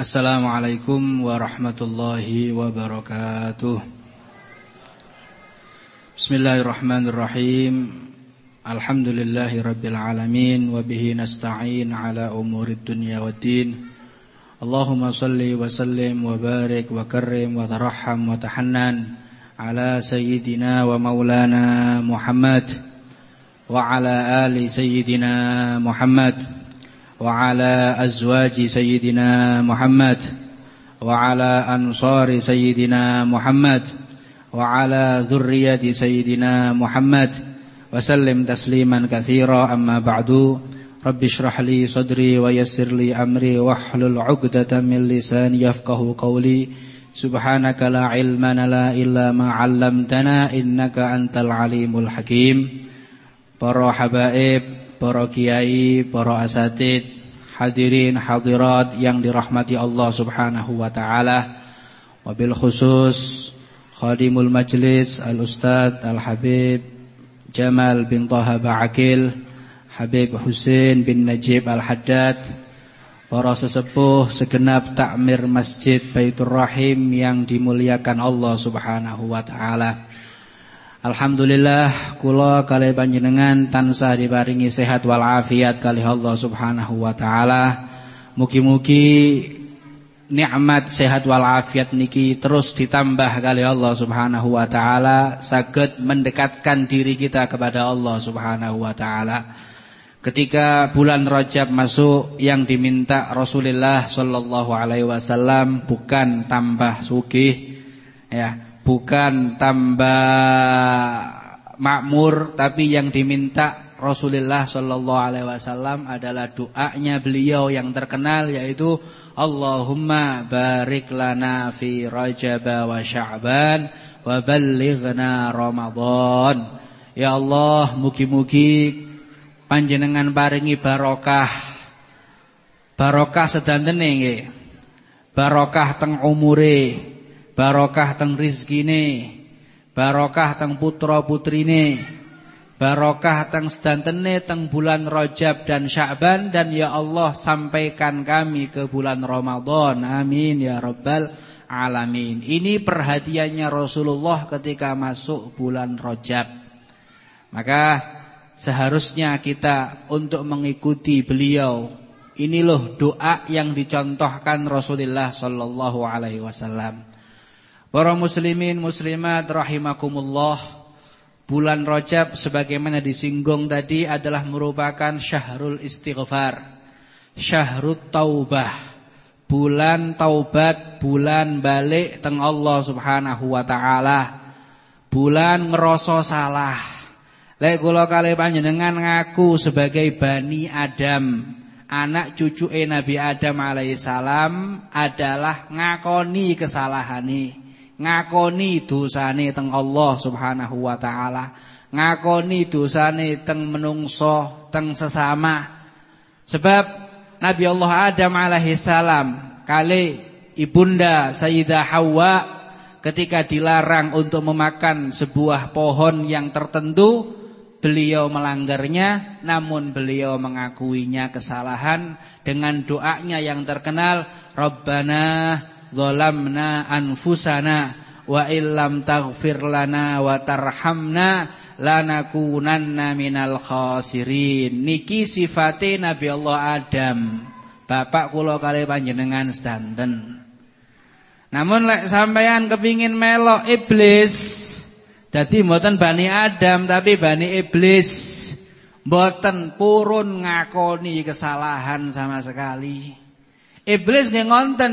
Assalamualaikum warahmatullahi wabarakatuh. Bismillahirrahmanirrahim. Alhamdulillahi rabbil alamin Wabihi nasta'in ala umurid dunya wa din. Allahumma salli wa sallim wa barik wa karim wa taraham wa tahannan Ala sayyidina wa maulana Muhammad Wa ala ali sayyidina Muhammad وعلى أزواج سيدنا محمد وعلى أنصار سيدنا محمد وعلى ذرية سيدنا محمد. وسلم تسليما كثيرا. أما بعد رب اشرح لي صدري ويسر لي أمري واحلل عقدة من لساني يفقه قولي. سبحانك لا علم لنا إلا ما علمتنا إنك أنت العليم الحكيم. Para habaib para kiai, para asatid, hadirin hadirat yang dirahmati Allah Subhanahu wa taala. Wabil khusus khadimul majlis Al-Ustaz Al-Habib Jamal bin Taha Ba'akil, Habib Husin bin Najib Al-Haddad, para sesepuh segenap takmir Masjid Baitur Rahim yang dimuliakan Allah Subhanahu wa taala. Alhamdulillah kula kali panjenengan tansah diparingi sehat wal afiat kali Allah Subhanahu wa taala. Mugi-mugi nikmat sehat wal afiat niki terus ditambah kali Allah Subhanahu wa taala saged mendekatkan diri kita kepada Allah Subhanahu wa taala. Ketika bulan Rajab masuk yang diminta Rasulullah sallallahu alaihi wasallam bukan tambah sugih ya bukan tambah makmur tapi yang diminta Rasulullah Shallallahu Alaihi Wasallam adalah doanya beliau yang terkenal yaitu Allahumma barik lana fi Rajab wa Sya'ban wa ballighna Ramadan. Ya Allah, mugi-mugi panjenengan paringi barokah. Barokah sedantene nggih. Barokah teng umure, barokah teng rizkine, barokah teng putra putrine, barokah teng sedantene teng bulan Rajab dan Sya'ban dan ya Allah sampaikan kami ke bulan Ramadan. Amin ya rabbal alamin. Ini perhatiannya Rasulullah ketika masuk bulan Rajab. Maka seharusnya kita untuk mengikuti beliau. Ini loh doa yang dicontohkan Rasulullah sallallahu alaihi wasallam. Para muslimin muslimat rahimakumullah. Bulan Rajab sebagaimana disinggung tadi adalah merupakan syahrul istighfar Syahrul taubah Bulan taubat, bulan balik teng Allah subhanahu wa ta'ala Bulan ngeroso salah. Lek kula kali panjenengan ngaku sebagai Bani Adam Anak cucu Nabi Adam alaihissalam adalah ngakoni kesalahan ngakoni dosane teng Allah Subhanahu wa taala, ngakoni dosane teng menungso, teng sesama. Sebab Nabi Allah Adam alaihi salam kali ibunda Sayyidah Hawa ketika dilarang untuk memakan sebuah pohon yang tertentu, beliau melanggarnya namun beliau mengakuinya kesalahan dengan doanya yang terkenal Rabbana Zolamna anfusana wa illam taghfir lana wa tarhamna lanakunanna minal khasirin. Niki sifate Nabi Allah Adam. Bapak kula kali panjenengan sedanten. Namun lek sampean kepingin melok iblis, dadi mboten Bani Adam tapi Bani Iblis. Mboten purun ngakoni kesalahan sama sekali. Iblis nggih ngonten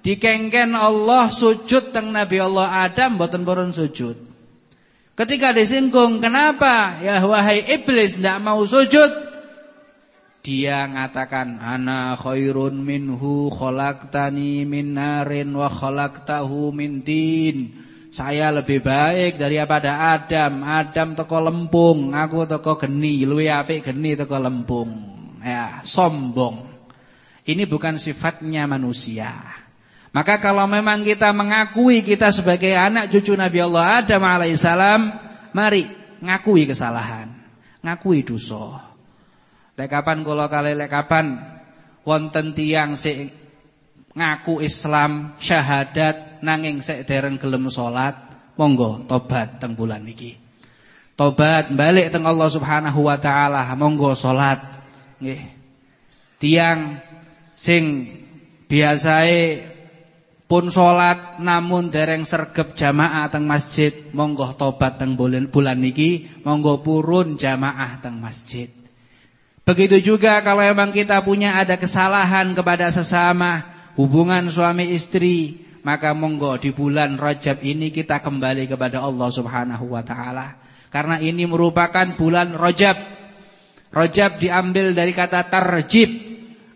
Dikengken Allah sujud teng Nabi Allah Adam mboten purun sujud. Ketika disinggung, kenapa ya wahai iblis tidak mau sujud? Dia mengatakan ana khairun minhu khalaqtani min narin wa khalaqtahu min tin. Saya lebih baik daripada Adam. Adam teko lempung, aku teko geni, luwih apik geni teko lempung. Ya, sombong. Ini bukan sifatnya manusia. Maka kalau memang kita mengakui kita sebagai anak cucu Nabi Allah Adam alaihissalam, mari ngakui kesalahan, ngakui dosa. Lek kapan kula kali lek kapan wonten tiyang sing ngaku Islam, syahadat nanging sek dereng gelem salat, monggo tobat teng bulan niki. Tobat balik teng Allah Subhanahu wa taala, monggo salat. Nggih. Tiang sing biasae pun salat namun dereng sergep jamaah teng masjid. Monggo tobat teng bulan bulan niki monggo purun jamaah teng masjid. Begitu juga kalau memang kita punya ada kesalahan kepada sesama hubungan suami istri maka monggo di bulan Rajab ini kita kembali kepada Allah Subhanahu wa taala. Karena ini merupakan bulan Rajab. Rajab diambil dari kata tarjib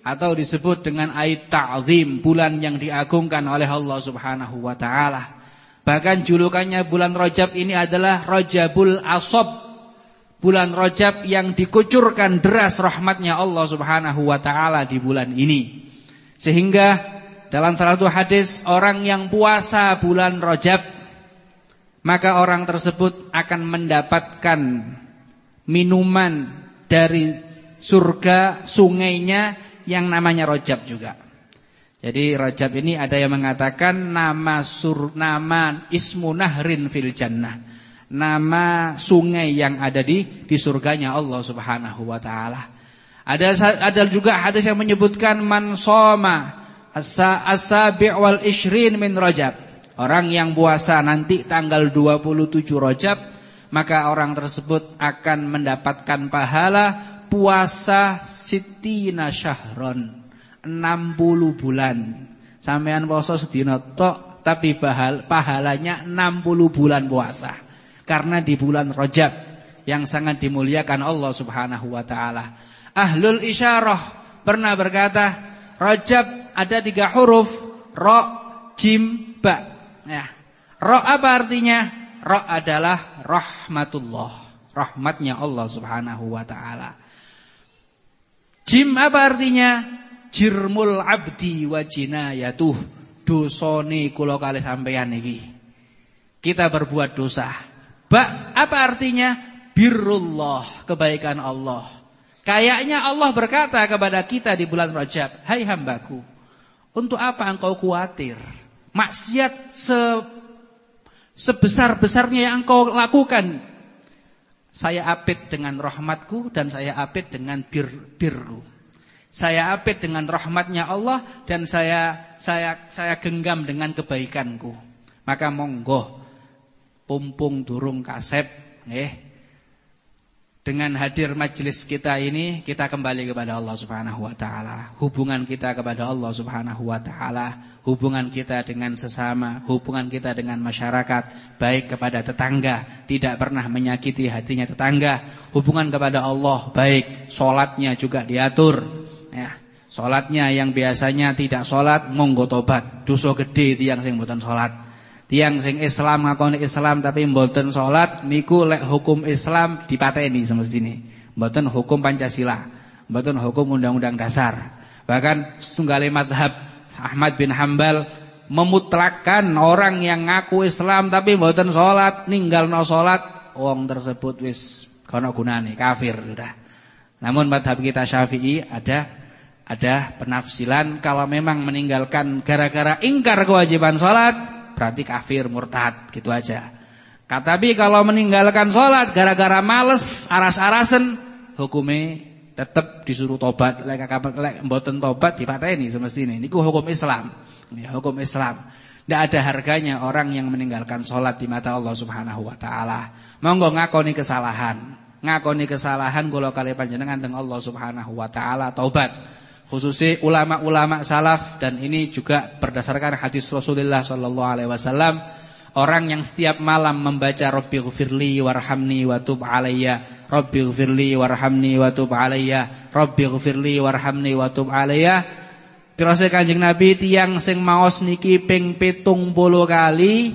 atau disebut dengan ayat ta'zim, bulan yang diagungkan oleh Allah Subhanahu wa taala. Bahkan julukannya bulan Rajab ini adalah Rajabul Asab. Bulan Rajab yang dikucurkan deras rahmatnya Allah Subhanahu wa taala di bulan ini. Sehingga dalam salah satu hadis orang yang puasa bulan Rajab maka orang tersebut akan mendapatkan minuman dari surga sungainya yang namanya Rojab juga. Jadi Rojab ini ada yang mengatakan nama sur nama ismu nahrin fil jannah. Nama sungai yang ada di di surganya Allah Subhanahu wa taala. Ada ada juga hadis yang menyebutkan man soma as-sabi' wal ishrin min Rajab. Orang yang puasa nanti tanggal 27 Rajab maka orang tersebut akan mendapatkan pahala puasa sitina syahron 60 bulan. Sampean puasa sedina tok tapi bahal, pahalanya 60 bulan puasa. Karena di bulan Rajab yang sangat dimuliakan Allah Subhanahu wa taala. Ahlul isyarah pernah berkata, Rajab ada tiga huruf, ro, jim, ba. Ya. Ro apa artinya? Ro adalah rahmatullah, rahmatnya Allah Subhanahu wa taala. Jim apa artinya? Jirmul abdi wa jinayatuh. Dosone kula kali sampeyan iki. Kita berbuat dosa. Ba apa artinya? Birrullah, kebaikan Allah. Kayaknya Allah berkata kepada kita di bulan Rajab, "Hai hambaku, untuk apa engkau khawatir? Maksiat se sebesar-besarnya yang engkau lakukan saya apit dengan rahmatku dan saya apit dengan bir, birru. Saya apit dengan rahmatnya Allah dan saya saya saya genggam dengan kebaikanku. Maka monggo pumpung durung kasep nggih. Dengan hadir majelis kita ini kita kembali kepada Allah Subhanahu wa taala. Hubungan kita kepada Allah Subhanahu wa taala hubungan kita dengan sesama, hubungan kita dengan masyarakat, baik kepada tetangga, tidak pernah menyakiti hatinya tetangga, hubungan kepada Allah baik, solatnya juga diatur, ya. Solatnya yang biasanya tidak solat, monggo tobat, dosa gede tiang sing mboten solat. Tiang sing Islam ngakoni Islam tapi mboten solat, niku lek hukum Islam dipateni semestine. Mboten hukum Pancasila, mboten hukum undang-undang dasar. Bahkan setunggal madhab Ahmad bin Hambal memutlakkan orang yang ngaku Islam tapi mboten salat, ninggalno salat, wong tersebut wis kono gunane, kafir sudah. Namun madhab kita Syafi'i ada ada penafsilan kalau memang meninggalkan gara-gara ingkar kewajiban salat berarti kafir murtad gitu aja. Tapi kalau meninggalkan salat gara-gara males aras-arasen hukumnya tetap disuruh tobat. Lek lek mboten tobat dipateni semestine. Niku hukum Islam. Ya hukum Islam. Tidak ada harganya orang yang meninggalkan sholat di mata Allah Subhanahu wa taala. Monggo ngakoni kesalahan. Ngakoni kesalahan kula kali panjenengan teng Allah Subhanahu wa taala taubat khususnya ulama-ulama salaf dan ini juga berdasarkan hadis Rasulullah sallallahu alaihi wasallam orang yang setiap malam membaca Rabbighfirli warhamni wa tub alayya Rabbi gfirli warhamni wa tub alayya Rabbi gfirli warhamni wa tub alayya. Kanjeng Nabi tiang sing maos niki ping pitung puluh kali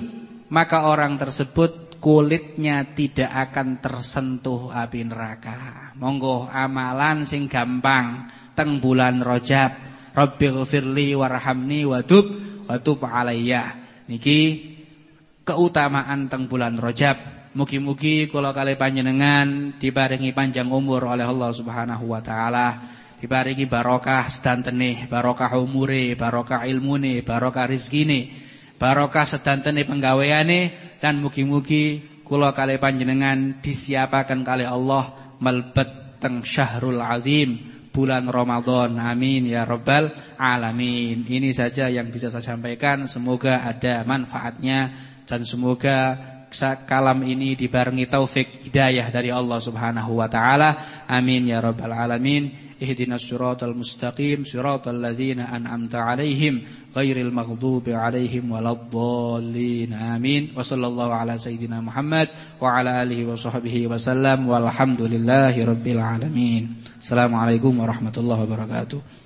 Maka orang tersebut kulitnya tidak akan tersentuh api neraka. Monggo amalan sing gampang Teng bulan rojab Rabbi gfirli warhamni wa tub wa Niki keutamaan teng bulan rojab Mugi-mugi kula kali panjenengan dibarengi panjang umur oleh Allah Subhanahu wa taala, diparingi barokah sedantene, barokah umure, barokah ilmune, barokah rizkine, barokah sedantene penggaweane dan mugi-mugi kula kali panjenengan disiapakan kali Allah melbet teng syahrul azim bulan Ramadan. Amin ya rabbal alamin. Ini saja yang bisa saya sampaikan. Semoga ada manfaatnya dan semoga kalam ini dibarengi taufik hidayah dari Allah Subhanahu wa taala. Amin ya rabbal alamin. Ihdinas siratal mustaqim siratal ladzina an'amta 'alaihim ghairil maghdubi 'alaihim waladdallin. Amin. Wa sallallahu ala sayidina Muhammad wa ala alihi wa sahbihi wasallam walhamdulillahi rabbil alamin. Assalamualaikum warahmatullahi wabarakatuh.